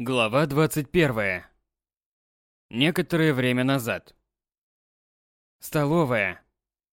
Глава 21. Некоторое время назад. Столовая.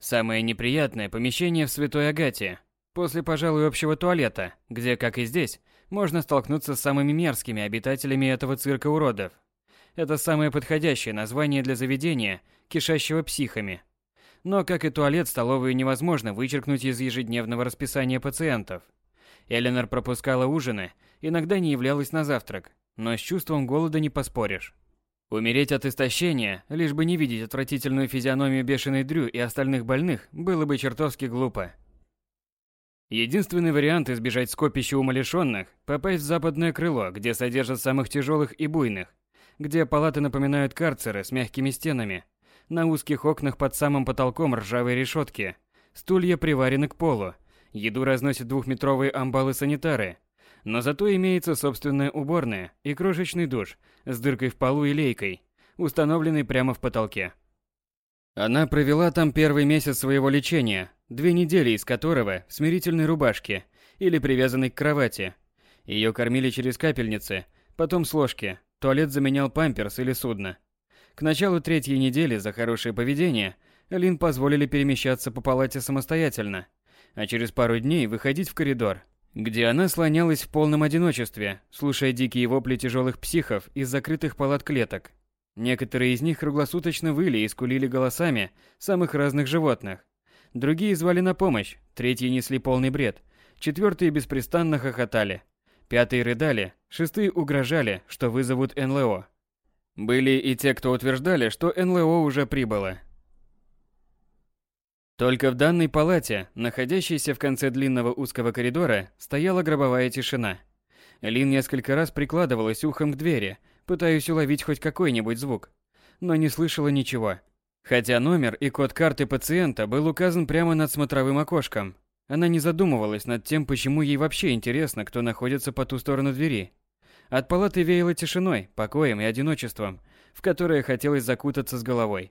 Самое неприятное помещение в Святой Агате, после, пожалуй, общего туалета, где, как и здесь, можно столкнуться с самыми мерзкими обитателями этого цирка уродов. Это самое подходящее название для заведения, кишащего психами. Но, как и туалет, столовую невозможно вычеркнуть из ежедневного расписания пациентов. Эленор пропускала ужины, иногда не являлась на завтрак, но с чувством голода не поспоришь. Умереть от истощения, лишь бы не видеть отвратительную физиономию бешеной Дрю и остальных больных, было бы чертовски глупо. Единственный вариант избежать скопища умалишенных – попасть в западное крыло, где содержат самых тяжелых и буйных, где палаты напоминают карцеры с мягкими стенами. На узких окнах под самым потолком ржавые решетки. Стулья приварены к полу. Еду разносят двухметровые амбалы-санитары. Но зато имеется собственная уборная и крошечный душ с дыркой в полу и лейкой, установленный прямо в потолке. Она провела там первый месяц своего лечения, две недели из которого в смирительной рубашке или привязанной к кровати. Ее кормили через капельницы, потом с ложки, Туалет заменял памперс или судно. К началу третьей недели за хорошее поведение Лин позволили перемещаться по палате самостоятельно, а через пару дней выходить в коридор, где она слонялась в полном одиночестве, слушая дикие вопли тяжелых психов из закрытых палат клеток. Некоторые из них круглосуточно выли и скулили голосами самых разных животных. Другие звали на помощь, третьи несли полный бред, четвертые беспрестанно хохотали. Пятые рыдали, шестые угрожали, что вызовут НЛО. Были и те, кто утверждали, что НЛО уже прибыло. Только в данной палате, находящейся в конце длинного узкого коридора, стояла гробовая тишина. Лин несколько раз прикладывалась ухом к двери, пытаясь уловить хоть какой-нибудь звук, но не слышала ничего. Хотя номер и код карты пациента был указан прямо над смотровым окошком, она не задумывалась над тем, почему ей вообще интересно, кто находится по ту сторону двери. От палаты веяло тишиной, покоем и одиночеством, в которое хотелось закутаться с головой.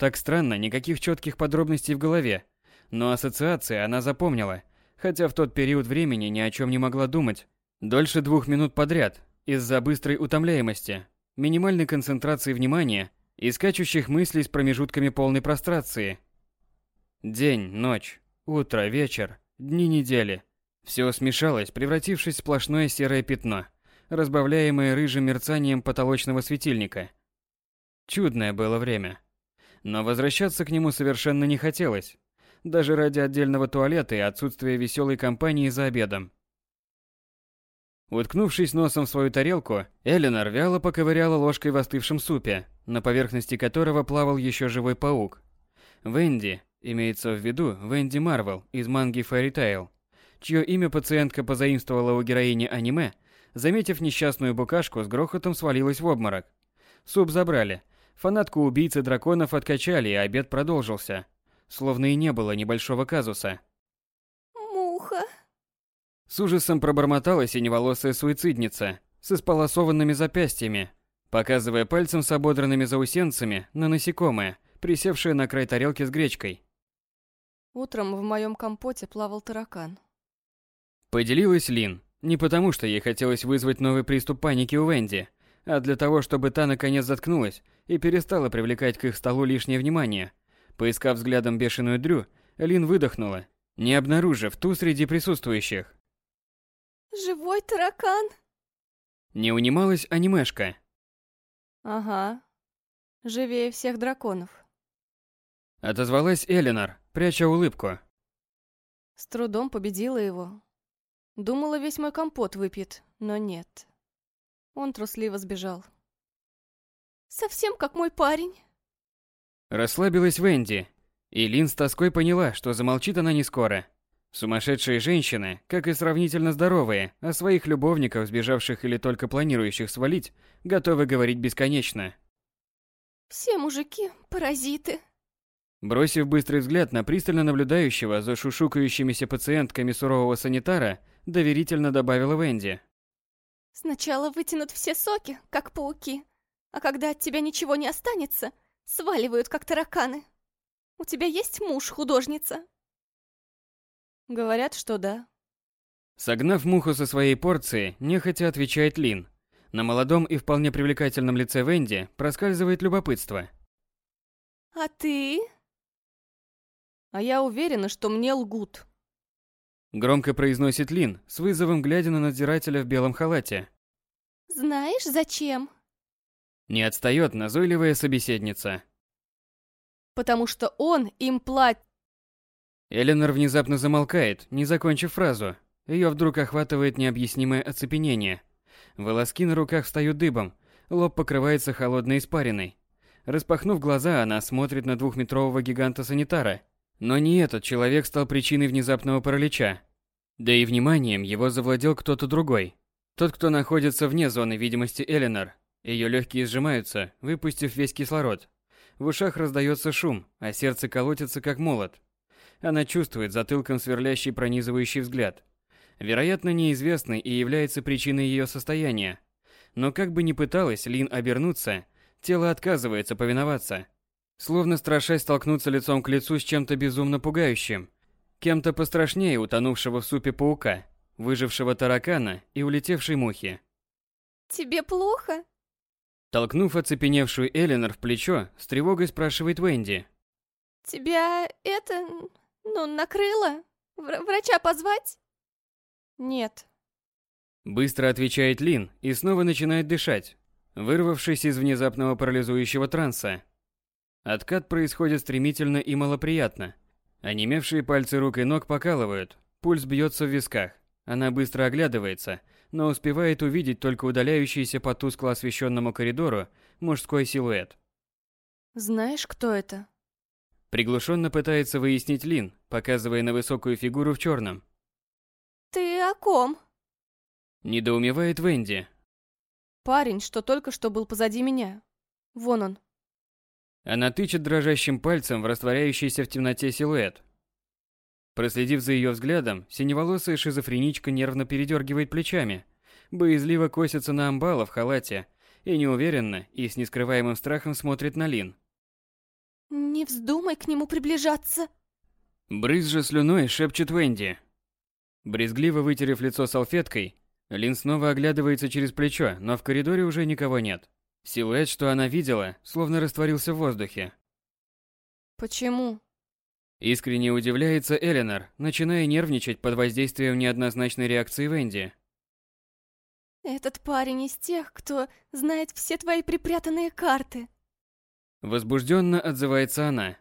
Так странно, никаких четких подробностей в голове. Но ассоциации она запомнила, хотя в тот период времени ни о чем не могла думать. Дольше двух минут подряд, из-за быстрой утомляемости, минимальной концентрации внимания и скачущих мыслей с промежутками полной прострации. День, ночь, Утро, вечер, дни недели. Все смешалось, превратившись в сплошное серое пятно, разбавляемое рыжим мерцанием потолочного светильника. Чудное было время. Но возвращаться к нему совершенно не хотелось. Даже ради отдельного туалета и отсутствия веселой компании за обедом. Уткнувшись носом в свою тарелку, Эленор вяло поковыряла ложкой в остывшем супе, на поверхности которого плавал еще живой паук. Венди, Имеется в виду Венди Марвел из манги Fairy Tail, чье имя пациентка позаимствовала у героини аниме, заметив несчастную букашку, с грохотом свалилась в обморок. Суп забрали. Фанатку убийцы драконов откачали, и обед продолжился. Словно и не было небольшого казуса. «Муха!» С ужасом пробормотала синеволосая суицидница с исполосованными запястьями, показывая пальцем с ободранными заусенцами на насекомое, присевшее на край тарелки с гречкой. Утром в моем компоте плавал таракан. Поделилась Лин. Не потому, что ей хотелось вызвать новый приступ паники у Венди, а для того, чтобы та наконец заткнулась и перестала привлекать к их столу лишнее внимание. Поискав взглядом бешеную Дрю, Лин выдохнула, не обнаружив ту среди присутствующих. «Живой таракан?» Не унималась анимешка. «Ага. Живее всех драконов». Отозвалась Эленор, пряча улыбку. С трудом победила его. Думала, весь мой компот выпьет, но нет. Он трусливо сбежал. «Совсем как мой парень». Расслабилась Венди, и Лин с тоской поняла, что замолчит она не скоро. Сумасшедшие женщины, как и сравнительно здоровые, о своих любовниках, сбежавших или только планирующих свалить, готовы говорить бесконечно. «Все мужики – паразиты», Бросив быстрый взгляд на пристально наблюдающего за шушукающимися пациентками сурового санитара, доверительно добавила Венди. «Сначала вытянут все соки, как пауки, а когда от тебя ничего не останется, сваливают, как тараканы. У тебя есть муж, художница?» Говорят, что да. Согнав муху со своей порции, нехотя отвечает Лин. На молодом и вполне привлекательном лице Венди проскальзывает любопытство. «А ты?» «А я уверена, что мне лгут». Громко произносит Лин, с вызовом глядя на надзирателя в белом халате. «Знаешь, зачем?» Не отстает назойливая собеседница. «Потому что он им платит». Эленор внезапно замолкает, не закончив фразу. Ее вдруг охватывает необъяснимое оцепенение. Волоски на руках встают дыбом, лоб покрывается холодной испариной. Распахнув глаза, она смотрит на двухметрового гиганта-санитара. Но не этот человек стал причиной внезапного паралича. Да и вниманием его завладел кто-то другой. Тот, кто находится вне зоны видимости Эленор. Ее легкие сжимаются, выпустив весь кислород. В ушах раздается шум, а сердце колотится как молот. Она чувствует затылком сверлящий пронизывающий взгляд. Вероятно, неизвестный и является причиной ее состояния. Но как бы ни пыталась Лин обернуться, тело отказывается повиноваться. Словно страшась столкнуться лицом к лицу с чем-то безумно пугающим. Кем-то пострашнее утонувшего в супе паука, выжившего таракана и улетевшей мухи. «Тебе плохо?» Толкнув оцепеневшую Эленор в плечо, с тревогой спрашивает Венди. «Тебя это... ну, накрыло? Вр врача позвать?» «Нет». Быстро отвечает Лин и снова начинает дышать, вырвавшись из внезапного парализующего транса. Откат происходит стремительно и малоприятно. Онемевшие пальцы рук и ног покалывают, пульс бьется в висках. Она быстро оглядывается, но успевает увидеть только удаляющийся по тускло освещенному коридору мужской силуэт. «Знаешь, кто это?» Приглушенно пытается выяснить Лин, показывая на высокую фигуру в черном. «Ты о ком?» Недоумевает Венди. «Парень, что только что был позади меня. Вон он». Она тычет дрожащим пальцем в растворяющийся в темноте силуэт. Проследив за ее взглядом, синеволосая шизофреничка нервно передергивает плечами, боязливо косится на амбала в халате и неуверенно и с нескрываемым страхом смотрит на Лин. «Не вздумай к нему приближаться!» Брызжа слюной шепчет Венди. Брезгливо вытерев лицо салфеткой, Лин снова оглядывается через плечо, но в коридоре уже никого нет. Силуэт, что она видела, словно растворился в воздухе. «Почему?» Искренне удивляется Эленор, начиная нервничать под воздействием неоднозначной реакции Венди. «Этот парень из тех, кто знает все твои припрятанные карты». Возбужденно отзывается она.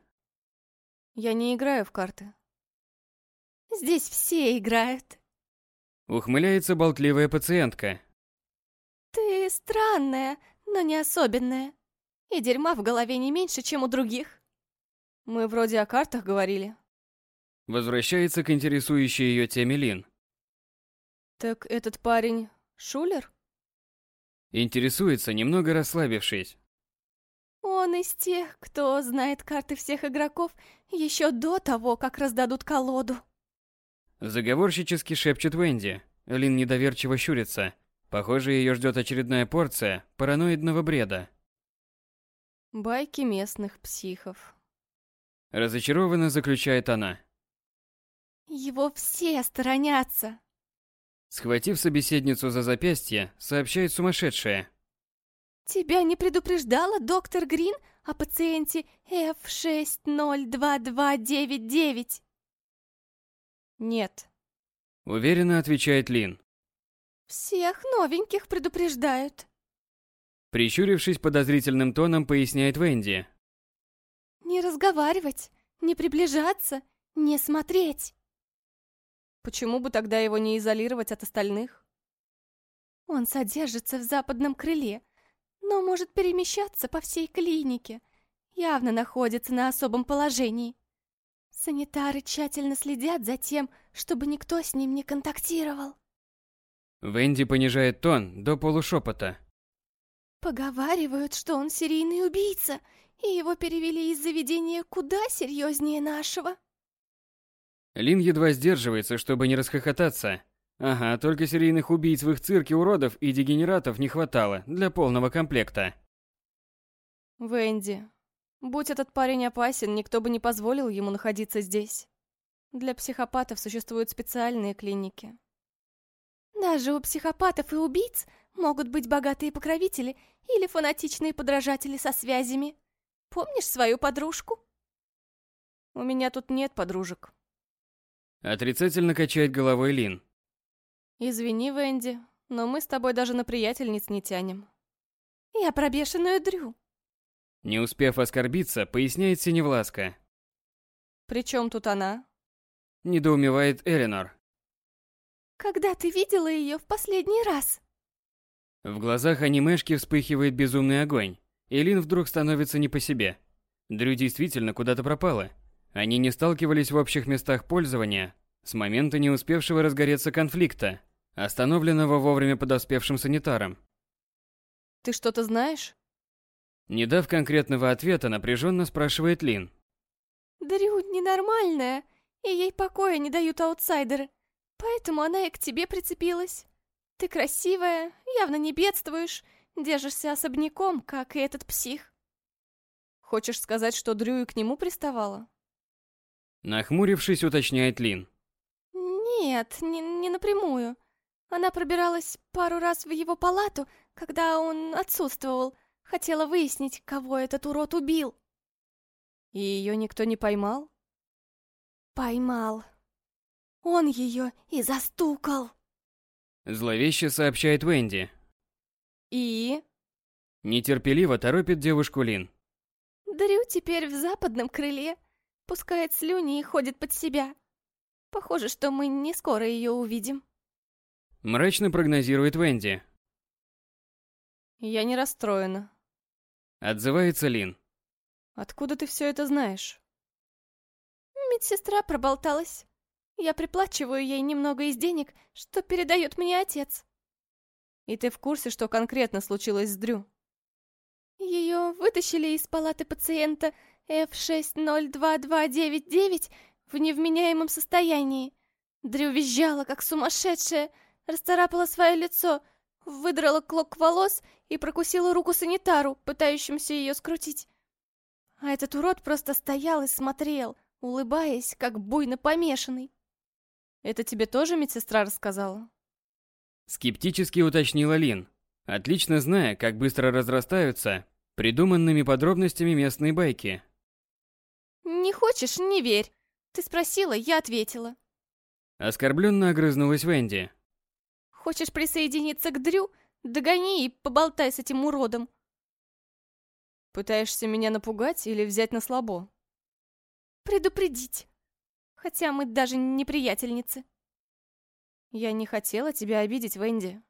«Я не играю в карты». «Здесь все играют». Ухмыляется болтливая пациентка. «Ты странная, но не особенная. И дерьма в голове не меньше, чем у других». Мы вроде о картах говорили. Возвращается к интересующей ее теме Лин. Так этот парень Шулер? Интересуется, немного расслабившись. Он из тех, кто знает карты всех игроков еще до того, как раздадут колоду. Заговорщически шепчет Венди. Лин недоверчиво щурится. Похоже, ее ждет очередная порция параноидного бреда. Байки местных психов. Разочарованно заключает она. Его все сторонятся. Схватив собеседницу за запястье, сообщает сумасшедшая. Тебя не предупреждала доктор Грин о пациенте F602299? Нет. Уверенно отвечает Лин. Всех новеньких предупреждают. Прищурившись подозрительным тоном, поясняет Венди. Не разговаривать, не приближаться, не смотреть. Почему бы тогда его не изолировать от остальных? Он содержится в западном крыле, но может перемещаться по всей клинике. Явно находится на особом положении. Санитары тщательно следят за тем, чтобы никто с ним не контактировал. Венди понижает тон до полушепота. Поговаривают, что он серийный убийца и его перевели из заведения куда серьезнее нашего. Лин едва сдерживается, чтобы не расхохотаться. Ага, только серийных убийц в их цирке уродов и дегенератов не хватало для полного комплекта. Венди, будь этот парень опасен, никто бы не позволил ему находиться здесь. Для психопатов существуют специальные клиники. Даже у психопатов и убийц могут быть богатые покровители или фанатичные подражатели со связями. Помнишь свою подружку? У меня тут нет подружек. Отрицательно качает головой Лин. Извини, Венди, но мы с тобой даже на приятельниц не тянем. Я про бешеную Дрю. Не успев оскорбиться, поясняет Синевласка. При чем тут она? Недоумевает Эленор. Когда ты видела ее в последний раз? В глазах анимешки вспыхивает безумный огонь, и Лин вдруг становится не по себе. Дрю действительно куда-то пропала. Они не сталкивались в общих местах пользования с момента не успевшего разгореться конфликта, остановленного вовремя подоспевшим санитаром. Ты что-то знаешь? Не дав конкретного ответа, напряженно спрашивает Лин. Дрю ненормальная, и ей покоя не дают аутсайдеры. Поэтому она и к тебе прицепилась. Ты красивая, явно не бедствуешь, держишься особняком, как и этот псих. Хочешь сказать, что Дрю и к нему приставала? Нахмурившись, уточняет Лин. Нет, не, не напрямую. Она пробиралась пару раз в его палату, когда он отсутствовал. Хотела выяснить, кого этот урод убил. И ее никто не поймал? Поймал. Он ее и застукал. Зловеще сообщает Венди. И? Нетерпеливо торопит девушку Лин. Дрю теперь в западном крыле. Пускает слюни и ходит под себя. Похоже, что мы не скоро ее увидим. Мрачно прогнозирует Венди. Я не расстроена. Отзывается Лин. Откуда ты все это знаешь? Медсестра проболталась. Я приплачиваю ей немного из денег, что передает мне отец. И ты в курсе, что конкретно случилось с Дрю? Ее вытащили из палаты пациента F602299 в невменяемом состоянии. Дрю визжала, как сумасшедшая, расцарапала свое лицо, выдрала клок волос и прокусила руку санитару, пытающимся ее скрутить. А этот урод просто стоял и смотрел, улыбаясь, как буйно помешанный. Это тебе тоже медсестра рассказала? Скептически уточнила Лин, отлично зная, как быстро разрастаются придуманными подробностями местные байки. Не хочешь, не верь. Ты спросила, я ответила. Оскорбленно огрызнулась Венди. Хочешь присоединиться к Дрю? Догони и поболтай с этим уродом. Пытаешься меня напугать или взять на слабо? Предупредить. Хотя мы даже не приятельницы. Я не хотела тебя обидеть, Венди.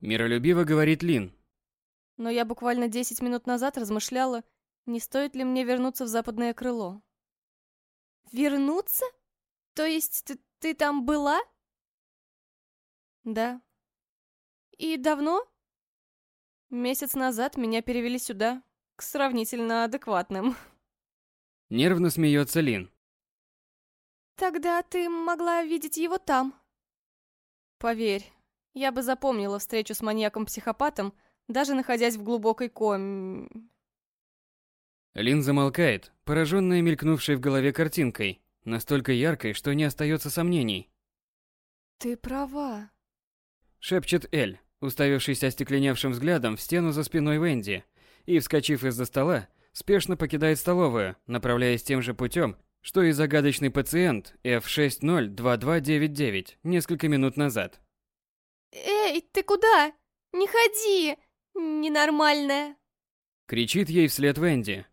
Миролюбиво говорит Лин. Но я буквально 10 минут назад размышляла, не стоит ли мне вернуться в западное крыло. Вернуться? То есть ты, ты там была? Да. И давно? Месяц назад меня перевели сюда, к сравнительно адекватным. Нервно смеется Лин. Тогда ты могла видеть его там. Поверь, я бы запомнила встречу с маньяком-психопатом, даже находясь в глубокой ком... Лин замолкает, пораженная мелькнувшей в голове картинкой, настолько яркой, что не остается сомнений. «Ты права», — шепчет Эль, уставившись остекленевшим взглядом в стену за спиной Венди, и, вскочив из-за стола, спешно покидает столовую, направляясь тем же путем, что и загадочный пациент F602299 несколько минут назад. «Эй, ты куда? Не ходи! Ненормальная!» Кричит ей вслед Венди.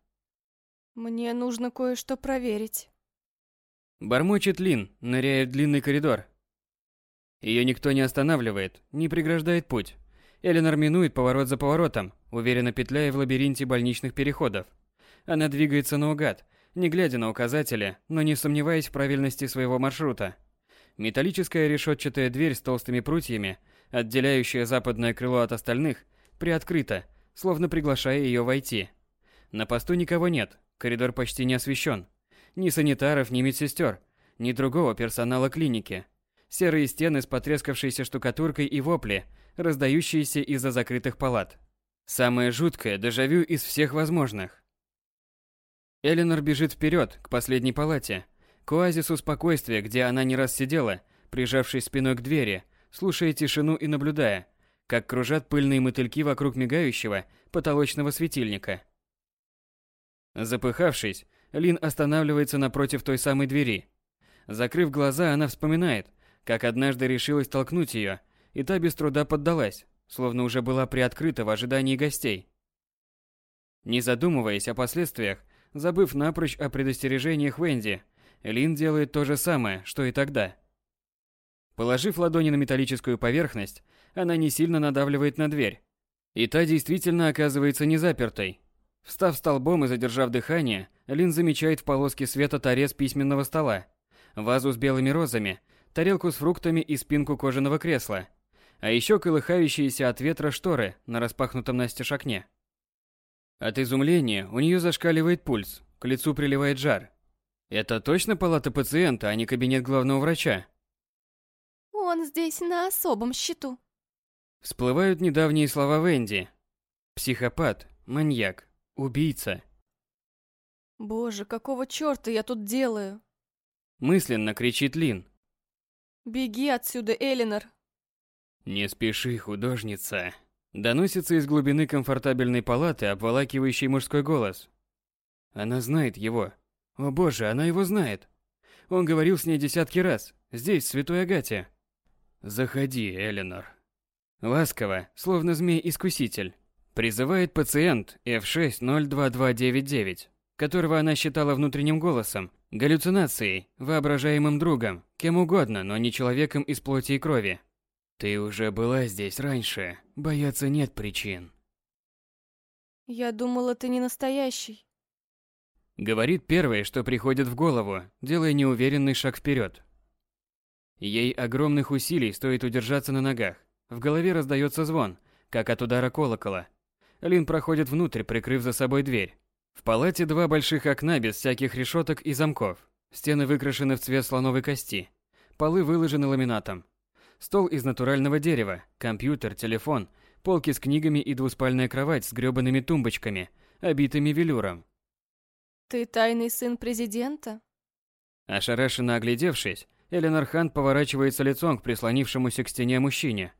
«Мне нужно кое-что проверить». Бормочет Лин, ныряя в длинный коридор. Ее никто не останавливает, не преграждает путь. Эленор минует поворот за поворотом, уверенно петляя в лабиринте больничных переходов. Она двигается наугад, не глядя на указатели, но не сомневаясь в правильности своего маршрута. Металлическая решетчатая дверь с толстыми прутьями, отделяющая западное крыло от остальных, приоткрыта, словно приглашая ее войти. На посту никого нет, коридор почти не освещен. Ни санитаров, ни медсестер, ни другого персонала клиники. Серые стены с потрескавшейся штукатуркой и вопли, раздающиеся из-за закрытых палат. Самое жуткое дежавю из всех возможных. Эленор бежит вперед, к последней палате, к оазису спокойствия, где она не раз сидела, прижавшись спиной к двери, слушая тишину и наблюдая, как кружат пыльные мотыльки вокруг мигающего потолочного светильника. Запыхавшись, Лин останавливается напротив той самой двери. Закрыв глаза, она вспоминает, как однажды решилась толкнуть ее, и та без труда поддалась, словно уже была приоткрыта в ожидании гостей. Не задумываясь о последствиях, забыв напрочь о предостережениях Венди, Лин делает то же самое, что и тогда. Положив ладони на металлическую поверхность, она не сильно надавливает на дверь. И та действительно оказывается не запертой. Встав столбом и задержав дыхание, Лин замечает в полоске света торец письменного стола, вазу с белыми розами, тарелку с фруктами и спинку кожаного кресла, а еще колыхающиеся от ветра шторы на распахнутом настежь окне. От изумления у нее зашкаливает пульс, к лицу приливает жар. Это точно палата пациента, а не кабинет главного врача? Он здесь на особом счету. Всплывают недавние слова Венди. Психопат, маньяк, убийца. Боже, какого чёрта я тут делаю? Мысленно кричит Лин. Беги отсюда, Элинор. Не спеши, художница. Доносится из глубины комфортабельной палаты обволакивающий мужской голос. Она знает его. О боже, она его знает. Он говорил с ней десятки раз, здесь, в Святой Агате. Заходи, Эленор. Ласково, словно змей-искуситель, призывает пациент F602299, которого она считала внутренним голосом, галлюцинацией, воображаемым другом, кем угодно, но не человеком из плоти и крови. Ты уже была здесь раньше. Бояться нет причин. Я думала, ты не настоящий. Говорит первое, что приходит в голову, делая неуверенный шаг вперед. Ей огромных усилий стоит удержаться на ногах. В голове раздается звон, как от удара колокола. Лин проходит внутрь, прикрыв за собой дверь. В палате два больших окна без всяких решеток и замков. Стены выкрашены в цвет слоновой кости. Полы выложены ламинатом. Стол из натурального дерева, компьютер, телефон, полки с книгами и двуспальная кровать с грёбаными тумбочками, обитыми велюром. Ты тайный сын президента? Ошарашенно оглядевшись, Эленор Хант поворачивается лицом к прислонившемуся к стене мужчине.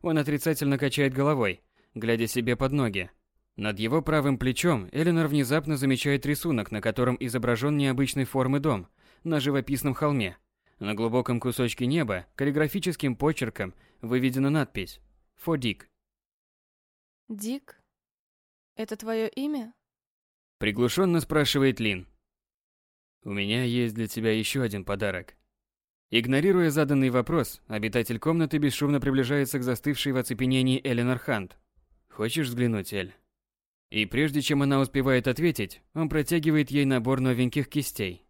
Он отрицательно качает головой, глядя себе под ноги. Над его правым плечом Эленор внезапно замечает рисунок, на котором изображен необычной формы дом на живописном холме. На глубоком кусочке неба каллиграфическим почерком выведена надпись «For Dick». Дик? Это твое имя? Приглушенно спрашивает Лин. У меня есть для тебя еще один подарок. Игнорируя заданный вопрос, обитатель комнаты бесшумно приближается к застывшей в оцепенении Эленор Хант. Хочешь взглянуть, Эль? И прежде чем она успевает ответить, он протягивает ей набор новеньких кистей.